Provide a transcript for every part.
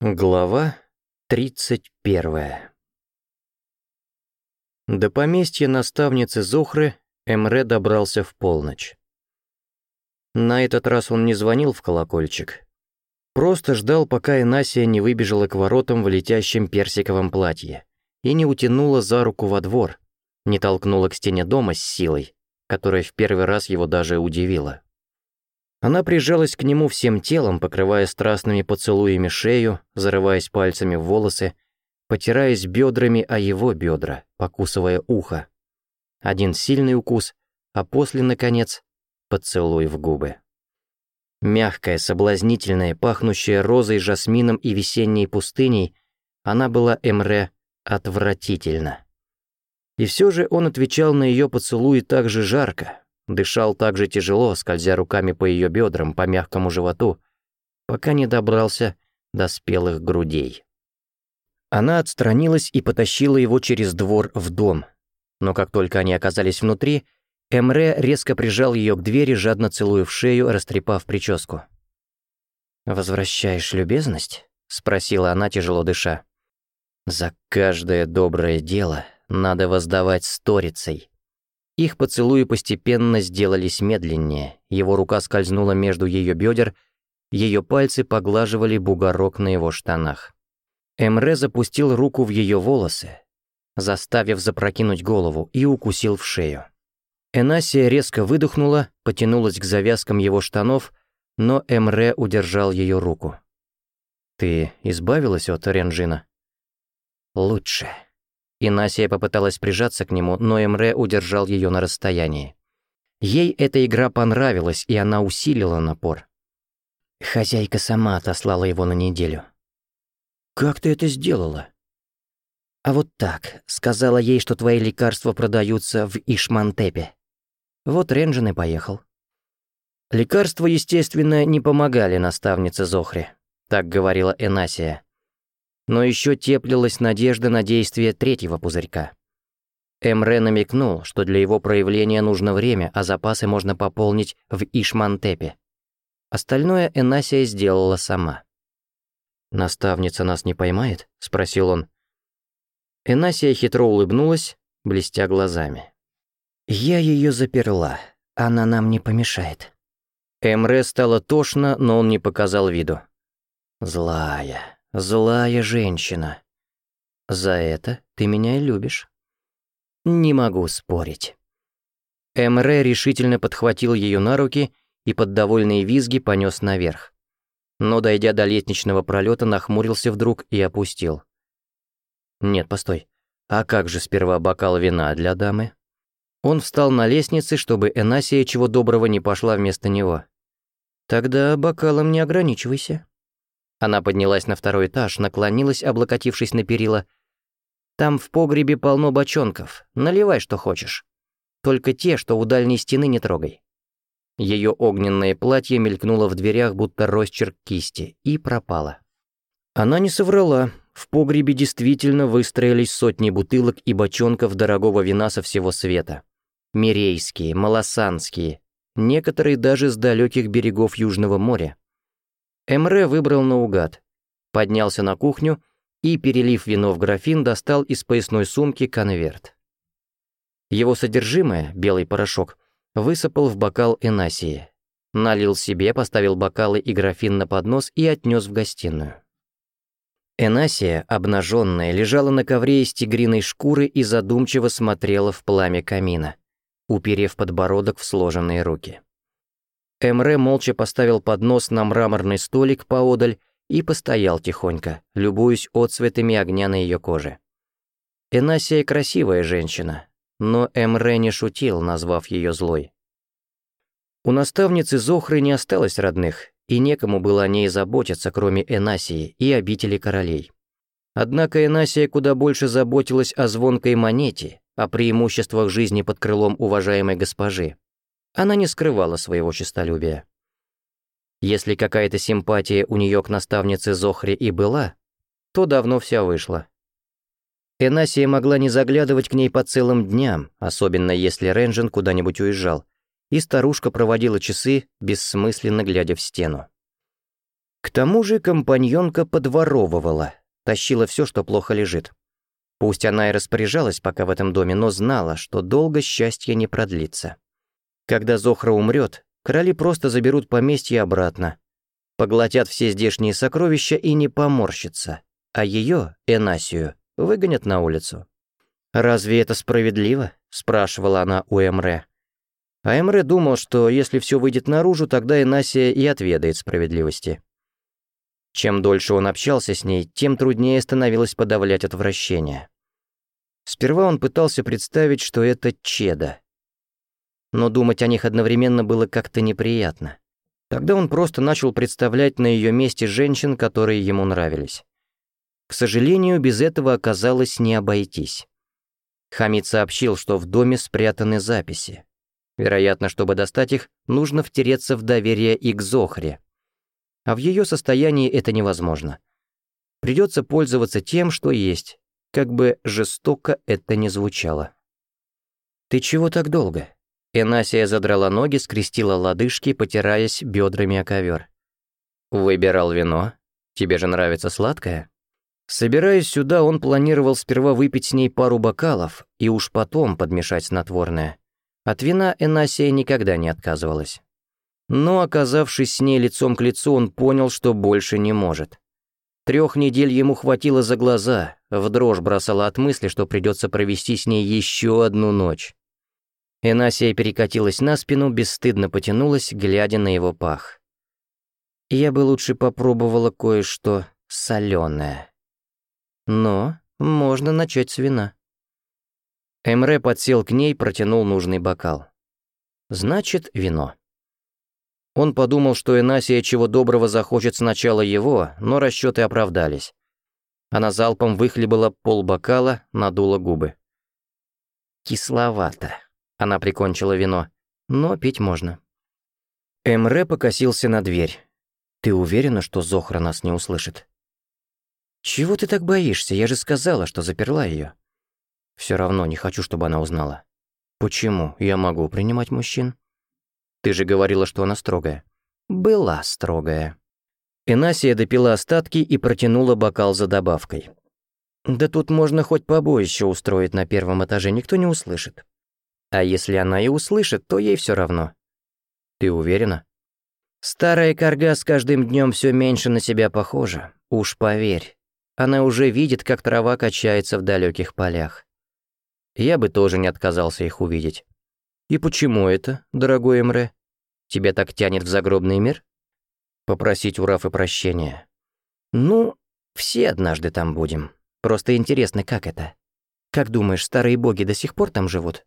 Глава 31 До поместья наставницы Зохры Эмре добрался в полночь. На этот раз он не звонил в колокольчик. Просто ждал, пока Инасия не выбежала к воротам в летящем персиковом платье и не утянула за руку во двор, не толкнула к стене дома с силой, которая в первый раз его даже удивила. Она прижалась к нему всем телом, покрывая страстными поцелуями шею, зарываясь пальцами в волосы, потираясь бедрами о его бедра, покусывая ухо. Один сильный укус, а после, наконец, поцелуй в губы. Мягкая, соблазнительная, пахнущая розой, жасмином и весенней пустыней, она была Эмре отвратительна. И все же он отвечал на ее поцелуи так же жарко, Дышал так же тяжело, скользя руками по ее бедрам, по мягкому животу, пока не добрался до спелых грудей. Она отстранилась и потащила его через двор в дом. Но как только они оказались внутри, Эмре резко прижал ее к двери, жадно целуя в шею, растрепав прическу. «Возвращаешь любезность?» — спросила она, тяжело дыша. «За каждое доброе дело надо воздавать сторицей», их поцелуи постепенно сделались медленнее, его рука скользнула между ее бедер, ее пальцы поглаживали бугорок на его штанах. Эмре запустил руку в ее волосы, заставив запрокинуть голову, и укусил в шею. Энасия резко выдохнула, потянулась к завязкам его штанов, но Эмре удержал ее руку. «Ты избавилась от Ренжина?» «Лучше». Инасия попыталась прижаться к нему, но Эмре удержал ее на расстоянии. Ей эта игра понравилась, и она усилила напор. Хозяйка сама отослала его на неделю. «Как ты это сделала?» «А вот так. Сказала ей, что твои лекарства продаются в Ишмантепе. Вот Ренджин и поехал». Лекарства, естественно, не помогали наставнице Зохре. Так говорила Энасия но еще теплилась надежда на действие третьего пузырька. Эмре намекнул, что для его проявления нужно время, а запасы можно пополнить в Ишмантепе. Остальное Энасия сделала сама. «Наставница нас не поймает?» — спросил он. Энасия хитро улыбнулась, блестя глазами. «Я ее заперла. Она нам не помешает». Эмре стало тошно, но он не показал виду. «Злая», Злая женщина. За это ты меня и любишь. Не могу спорить. Эмре решительно подхватил ее на руки и под довольные визги понес наверх. Но, дойдя до лестничного пролета, нахмурился вдруг и опустил. Нет, постой. А как же сперва бокал вина для дамы? Он встал на лестнице, чтобы Энасия чего доброго не пошла вместо него. Тогда бокалом не ограничивайся. Она поднялась на второй этаж, наклонилась, облокотившись на перила. «Там в погребе полно бочонков. Наливай, что хочешь. Только те, что у дальней стены не трогай». Ее огненное платье мелькнуло в дверях, будто росчерк кисти, и пропало. Она не соврала. В погребе действительно выстроились сотни бутылок и бочонков дорогого вина со всего света. Мирейские, малосанские, некоторые даже с далеких берегов Южного моря. Эмре выбрал наугад, поднялся на кухню и, перелив вино в графин, достал из поясной сумки конверт. Его содержимое, белый порошок, высыпал в бокал Энасии. Налил себе, поставил бокалы и графин на поднос и отнес в гостиную. Энасия, обнаженная, лежала на ковре из тигриной шкуры и задумчиво смотрела в пламя камина, уперев подбородок в сложенные руки. Эмре молча поставил поднос на мраморный столик поодаль и постоял тихонько, любуясь отцветами огня на ее коже. Энасия красивая женщина, но Эмре не шутил, назвав ее злой. У наставницы Зохры не осталось родных, и некому было о ней заботиться, кроме Энасии и обители королей. Однако Энасия куда больше заботилась о звонкой монете, о преимуществах жизни под крылом уважаемой госпожи, она не скрывала своего честолюбия. Если какая-то симпатия у нее к наставнице Зохре и была, то давно вся вышла. Энасия могла не заглядывать к ней по целым дням, особенно если Ренжин куда-нибудь уезжал, и старушка проводила часы, бессмысленно глядя в стену. К тому же компаньонка подворовывала, тащила все, что плохо лежит. Пусть она и распоряжалась пока в этом доме, но знала, что долго счастье не продлится. Когда Зохра умрет, короли просто заберут поместье обратно, поглотят все здешние сокровища и не поморщатся, а ее, Энасию, выгонят на улицу. «Разве это справедливо?» – спрашивала она у Эмре. А Эмре думал, что если все выйдет наружу, тогда Энасия и отведает справедливости. Чем дольше он общался с ней, тем труднее становилось подавлять отвращение. Сперва он пытался представить, что это Чеда, но думать о них одновременно было как-то неприятно. Тогда он просто начал представлять на ее месте женщин, которые ему нравились. К сожалению, без этого оказалось не обойтись. Хамид сообщил, что в доме спрятаны записи. Вероятно, чтобы достать их, нужно втереться в доверие и к Зохре. А в ее состоянии это невозможно. Придется пользоваться тем, что есть, как бы жестоко это ни звучало. «Ты чего так долго?» Инасия задрала ноги, скрестила лодыжки, потираясь бедрами о ковер. «Выбирал вино. Тебе же нравится сладкое?» Собираясь сюда, он планировал сперва выпить с ней пару бокалов и уж потом подмешать снотворное. От вина Энасия никогда не отказывалась. Но, оказавшись с ней лицом к лицу, он понял, что больше не может. Трех недель ему хватило за глаза, в дрожь бросала от мысли, что придется провести с ней еще одну ночь. Энасия перекатилась на спину, бесстыдно потянулась, глядя на его пах. Я бы лучше попробовала кое-что соленое. Но можно начать с вина. Эмре подсел к ней, протянул нужный бокал. Значит, вино. Он подумал, что Энасия чего доброго захочет сначала его, но расчеты оправдались. Она залпом выхлебала полбокала, надула губы. «Кисловато», она прикончила вино. «Но пить можно». Эмре покосился на дверь. «Ты уверена, что Зохра нас не услышит?» «Чего ты так боишься? Я же сказала, что заперла ее. Все равно не хочу, чтобы она узнала. Почему я могу принимать мужчин? Ты же говорила, что она строгая. Была строгая. Энасия допила остатки и протянула бокал за добавкой. Да тут можно хоть побоище устроить на первом этаже, никто не услышит. А если она и услышит, то ей все равно. Ты уверена? Старая корга с каждым днем все меньше на себя похожа. Уж поверь. Она уже видит, как трава качается в далеких полях. Я бы тоже не отказался их увидеть. И почему это, дорогой Эмре? Тебя так тянет в загробный мир? Попросить у Рафа прощения. Ну, все однажды там будем. Просто интересно, как это? Как думаешь, старые боги до сих пор там живут?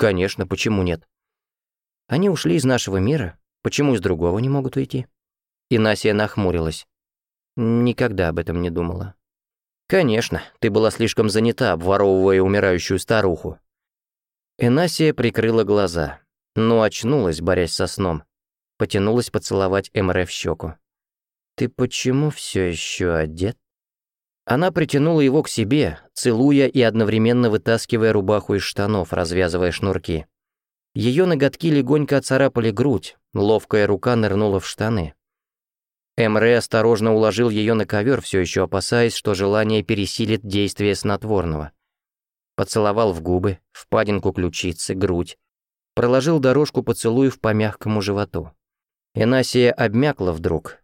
Конечно, почему нет? Они ушли из нашего мира, почему из другого не могут уйти? Инасия нахмурилась. Никогда об этом не думала. Конечно, ты была слишком занята, обворовывая умирающую старуху. Энасия прикрыла глаза, но очнулась, борясь со сном. Потянулась поцеловать Эмре в щеку. «Ты почему все еще одет?» Она притянула его к себе, целуя и одновременно вытаскивая рубаху из штанов, развязывая шнурки. Ее ноготки легонько оцарапали грудь, ловкая рука нырнула в штаны. Эмре осторожно уложил ее на ковер, все еще опасаясь, что желание пересилит действие снотворного. Поцеловал в губы, впадинку ключицы, грудь. Проложил дорожку поцелуев по мягкому животу. Энасия обмякла вдруг.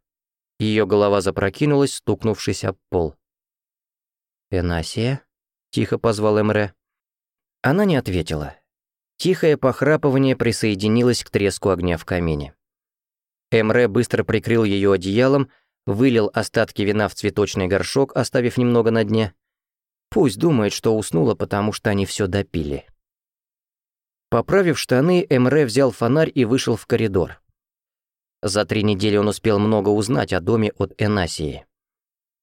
Ее голова запрокинулась, стукнувшись об пол. «Энасия?» — тихо позвал Эмре. Она не ответила. Тихое похрапывание присоединилось к треску огня в камине. Эмре быстро прикрыл ее одеялом, вылил остатки вина в цветочный горшок, оставив немного на дне. Пусть думает, что уснула, потому что они все допили. Поправив штаны, Эмре взял фонарь и вышел в коридор. За три недели он успел много узнать о доме от Энасии.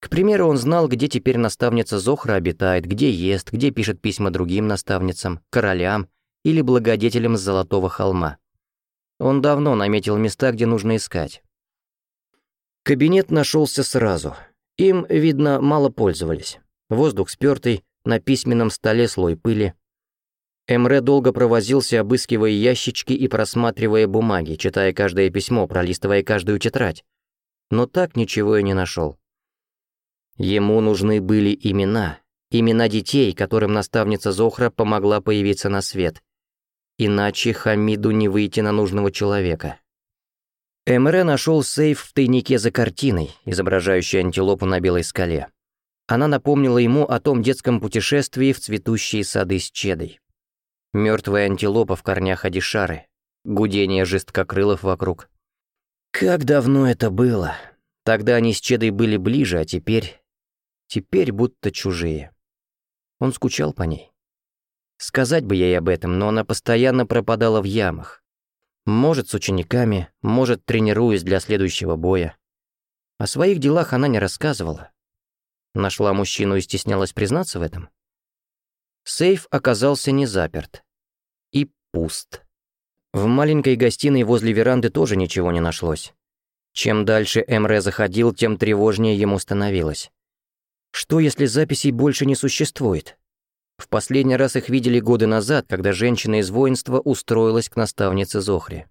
К примеру, он знал, где теперь наставница Зохра обитает, где ест, где пишет письма другим наставницам, королям или благодетелям с Золотого холма. Он давно наметил места, где нужно искать. Кабинет нашелся сразу. Им, видно, мало пользовались. Воздух спёртый, на письменном столе слой пыли. Эмре долго провозился, обыскивая ящички и просматривая бумаги, читая каждое письмо, пролистывая каждую тетрадь. Но так ничего и не нашел. Ему нужны были имена, имена детей, которым наставница Зохра помогла появиться на свет. Иначе Хамиду не выйти на нужного человека. Эмре нашел сейф в тайнике за картиной, изображающей антилопу на белой скале. Она напомнила ему о том детском путешествии в цветущие сады с чедой. Мертвая антилопа в корнях Адишары, гудение жесткокрылов вокруг. Как давно это было. Тогда они с Чедой были ближе, а теперь теперь будто чужие. Он скучал по ней. Сказать бы ей об этом, но она постоянно пропадала в ямах. Может, с учениками, может, тренируясь для следующего боя. О своих делах она не рассказывала. Нашла мужчину и стеснялась признаться в этом. Сейф оказался не заперт. И пуст. В маленькой гостиной возле веранды тоже ничего не нашлось. Чем дальше Эмре заходил, тем тревожнее ему становилось. Что, если записей больше не существует? В последний раз их видели годы назад, когда женщина из воинства устроилась к наставнице Зохре.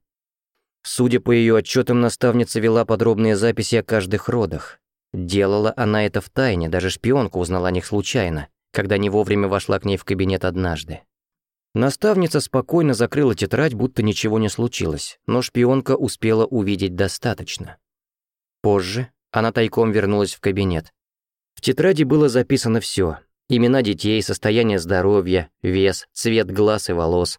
Судя по ее отчетам, наставница вела подробные записи о каждых родах. Делала она это в тайне, даже шпионка узнала о них случайно, когда не вовремя вошла к ней в кабинет однажды. Наставница спокойно закрыла тетрадь, будто ничего не случилось, но шпионка успела увидеть достаточно. Позже она тайком вернулась в кабинет, в тетради было записано все: имена детей, состояние здоровья, вес, цвет глаз и волос.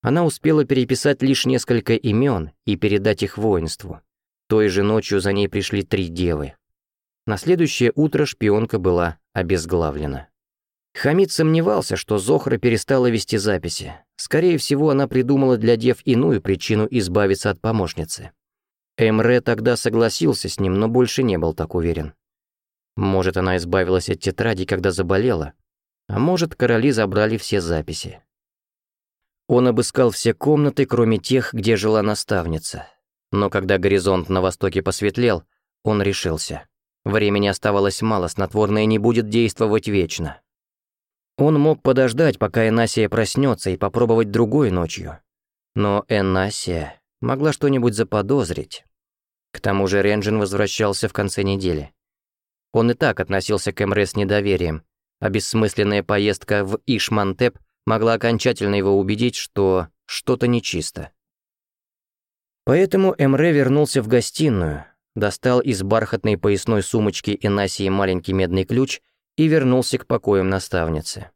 Она успела переписать лишь несколько имен и передать их воинству. Той же ночью за ней пришли три девы. На следующее утро шпионка была обезглавлена. Хамид сомневался, что Зохра перестала вести записи. Скорее всего, она придумала для дев иную причину избавиться от помощницы. Эмре тогда согласился с ним, но больше не был так уверен. Может, она избавилась от тетради, когда заболела. А может, короли забрали все записи. Он обыскал все комнаты, кроме тех, где жила наставница. Но когда горизонт на востоке посветлел, он решился. Времени оставалось мало, снотворное не будет действовать вечно. Он мог подождать, пока Энасия проснется, и попробовать другой ночью. Но Энасия могла что-нибудь заподозрить. К тому же Ренджин возвращался в конце недели. Он и так относился к МРС с недоверием, а бессмысленная поездка в Ишмантеп могла окончательно его убедить, что что-то нечисто. Поэтому Эмре вернулся в гостиную, достал из бархатной поясной сумочки Энасии маленький медный ключ и вернулся к покоям наставницы.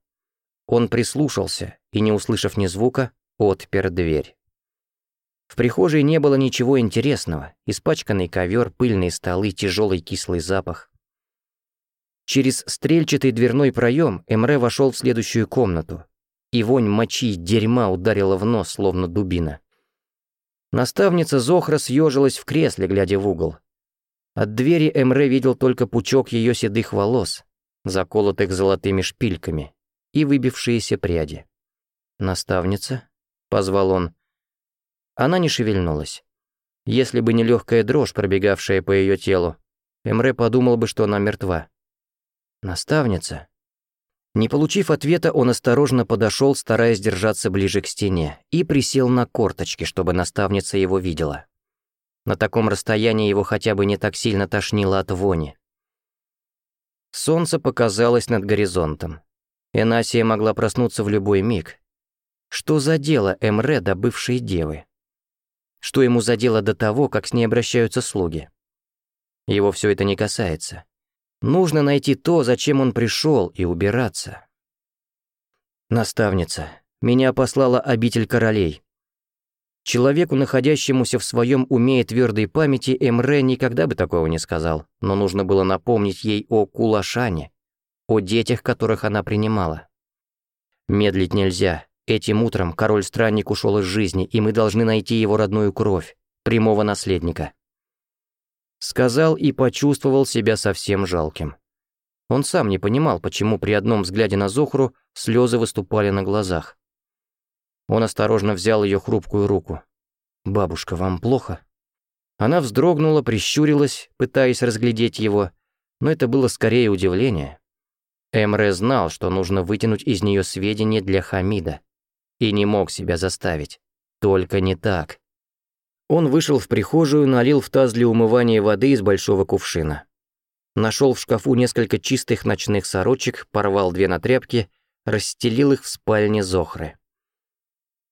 Он прислушался и, не услышав ни звука, отпер дверь. В прихожей не было ничего интересного. Испачканный ковер, пыльные столы, тяжелый кислый запах. Через стрельчатый дверной проем Эмре вошел в следующую комнату, и вонь мочи и дерьма ударила в нос, словно дубина. Наставница Зохра съежилась в кресле, глядя в угол. От двери Эмре видел только пучок ее седых волос, заколотых золотыми шпильками, и выбившиеся пряди. «Наставница?» — позвал он. Она не шевельнулась. Если бы не легкая дрожь, пробегавшая по ее телу, Эмре подумал бы, что она мертва. «Наставница». Не получив ответа, он осторожно подошел, стараясь держаться ближе к стене, и присел на корточки, чтобы наставница его видела. На таком расстоянии его хотя бы не так сильно тошнило от вони. Солнце показалось над горизонтом. Энасия могла проснуться в любой миг. Что за дело Эмре до бывшей девы? Что ему за дело до того, как с ней обращаются слуги? Его все это не касается. Нужно найти то, зачем он пришел, и убираться. Наставница, меня послала обитель королей. Человеку, находящемуся в своем уме и твердой памяти, Эмре никогда бы такого не сказал, но нужно было напомнить ей о Кулашане, о детях, которых она принимала. Медлить нельзя. Этим утром король-странник ушел из жизни, и мы должны найти его родную кровь, прямого наследника сказал и почувствовал себя совсем жалким. Он сам не понимал, почему при одном взгляде на Зохру слезы выступали на глазах. Он осторожно взял ее хрупкую руку. «Бабушка, вам плохо?» Она вздрогнула, прищурилась, пытаясь разглядеть его, но это было скорее удивление. Эмре знал, что нужно вытянуть из нее сведения для Хамида, и не мог себя заставить. Только не так. Он вышел в прихожую, налил в таз для умывания воды из большого кувшина. Нашел в шкафу несколько чистых ночных сорочек, порвал две на тряпки, расстелил их в спальне Зохры.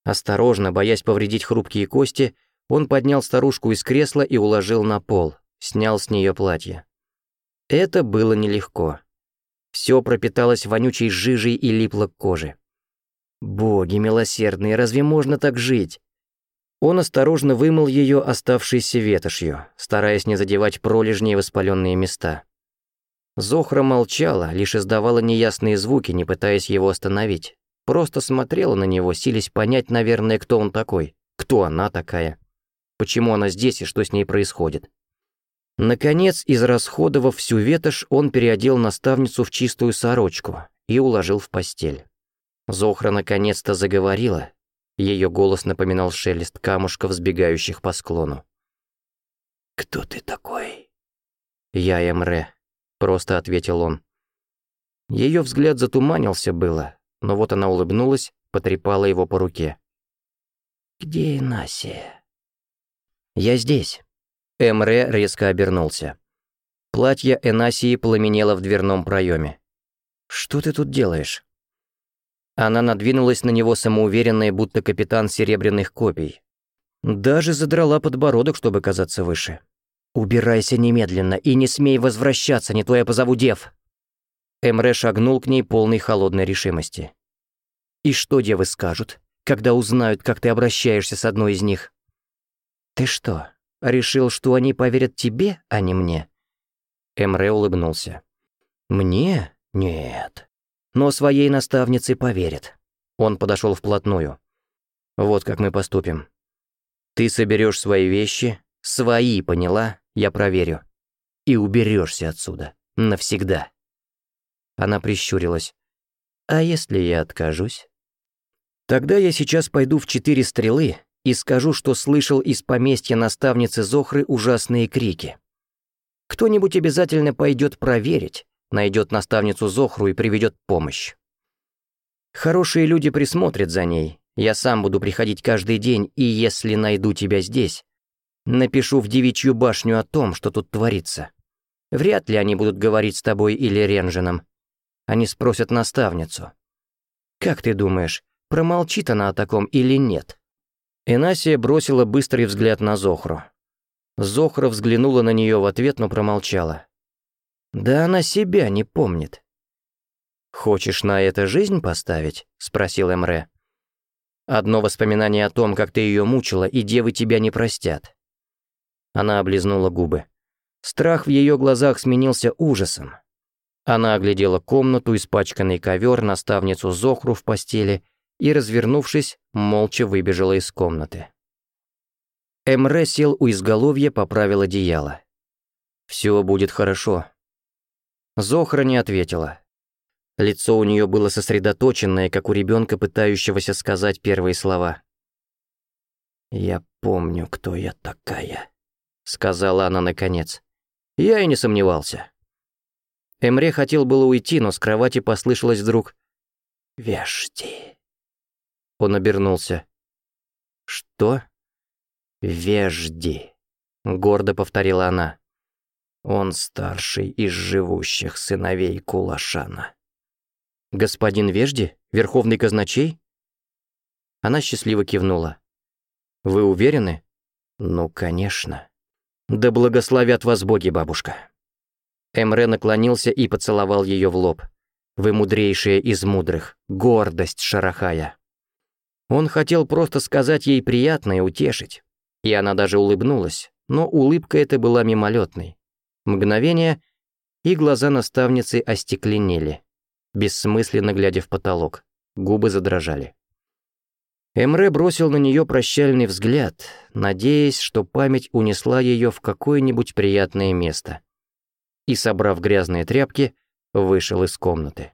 Осторожно, боясь повредить хрупкие кости, он поднял старушку из кресла и уложил на пол, снял с нее платье. Это было нелегко. Все пропиталось вонючей жижей и липло к коже. «Боги милосердные, разве можно так жить?» Он осторожно вымыл ее оставшейся ветошью, стараясь не задевать пролежние воспаленные места. Зохра молчала, лишь издавала неясные звуки, не пытаясь его остановить. Просто смотрела на него, силясь понять, наверное, кто он такой, кто она такая, почему она здесь и что с ней происходит. Наконец, израсходовав всю ветошь, он переодел наставницу в чистую сорочку и уложил в постель. Зохра наконец-то заговорила, ее голос напоминал шелест камушков, сбегающих по склону. «Кто ты такой?» «Я Эмре», — просто ответил он. Ее взгляд затуманился было, но вот она улыбнулась, потрепала его по руке. «Где Инасия?» «Я здесь». Эмре резко обернулся. Платье Энасии пламенело в дверном проеме. «Что ты тут делаешь?» Она надвинулась на него самоуверенная, будто капитан серебряных копий. Даже задрала подбородок, чтобы казаться выше. «Убирайся немедленно и не смей возвращаться, не то я позову дев!» Эмре шагнул к ней полной холодной решимости. «И что девы скажут, когда узнают, как ты обращаешься с одной из них?» «Ты что, решил, что они поверят тебе, а не мне?» Эмре улыбнулся. «Мне? Нет но своей наставнице поверит. Он подошел вплотную. Вот как мы поступим. Ты соберешь свои вещи, свои, поняла, я проверю. И уберешься отсюда. Навсегда. Она прищурилась. А если я откажусь? Тогда я сейчас пойду в четыре стрелы и скажу, что слышал из поместья наставницы Зохры ужасные крики. Кто-нибудь обязательно пойдет проверить, найдет наставницу Зохру и приведет помощь. Хорошие люди присмотрят за ней. Я сам буду приходить каждый день, и если найду тебя здесь, напишу в девичью башню о том, что тут творится. Вряд ли они будут говорить с тобой или Ренжином. Они спросят наставницу. Как ты думаешь, промолчит она о таком или нет? Энасия бросила быстрый взгляд на Зохру. Зохра взглянула на нее в ответ, но промолчала. Да она себя не помнит. «Хочешь на это жизнь поставить?» — спросил Эмре. «Одно воспоминание о том, как ты ее мучила, и девы тебя не простят». Она облизнула губы. Страх в ее глазах сменился ужасом. Она оглядела комнату, испачканный ковер, наставницу Зохру в постели и, развернувшись, молча выбежала из комнаты. Эмре сел у изголовья, поправил одеяло. «Все будет хорошо», Зохра не ответила. Лицо у нее было сосредоточенное, как у ребенка, пытающегося сказать первые слова. «Я помню, кто я такая», — сказала она наконец. Я и не сомневался. Эмре хотел было уйти, но с кровати послышалось вдруг «Вежди». Он обернулся. «Что?» «Вежди», — гордо повторила она. Он старший из живущих сыновей Кулашана. «Господин Вежди? Верховный казначей?» Она счастливо кивнула. «Вы уверены?» «Ну, конечно». «Да благословят вас боги, бабушка». Эмре наклонился и поцеловал ее в лоб. «Вы мудрейшая из мудрых, гордость Шарахая». Он хотел просто сказать ей приятное, утешить. И она даже улыбнулась, но улыбка эта была мимолетной. Мгновение, и глаза наставницы остекленели, бессмысленно глядя в потолок, губы задрожали. Эмре бросил на нее прощальный взгляд, надеясь, что память унесла ее в какое-нибудь приятное место. И, собрав грязные тряпки, вышел из комнаты.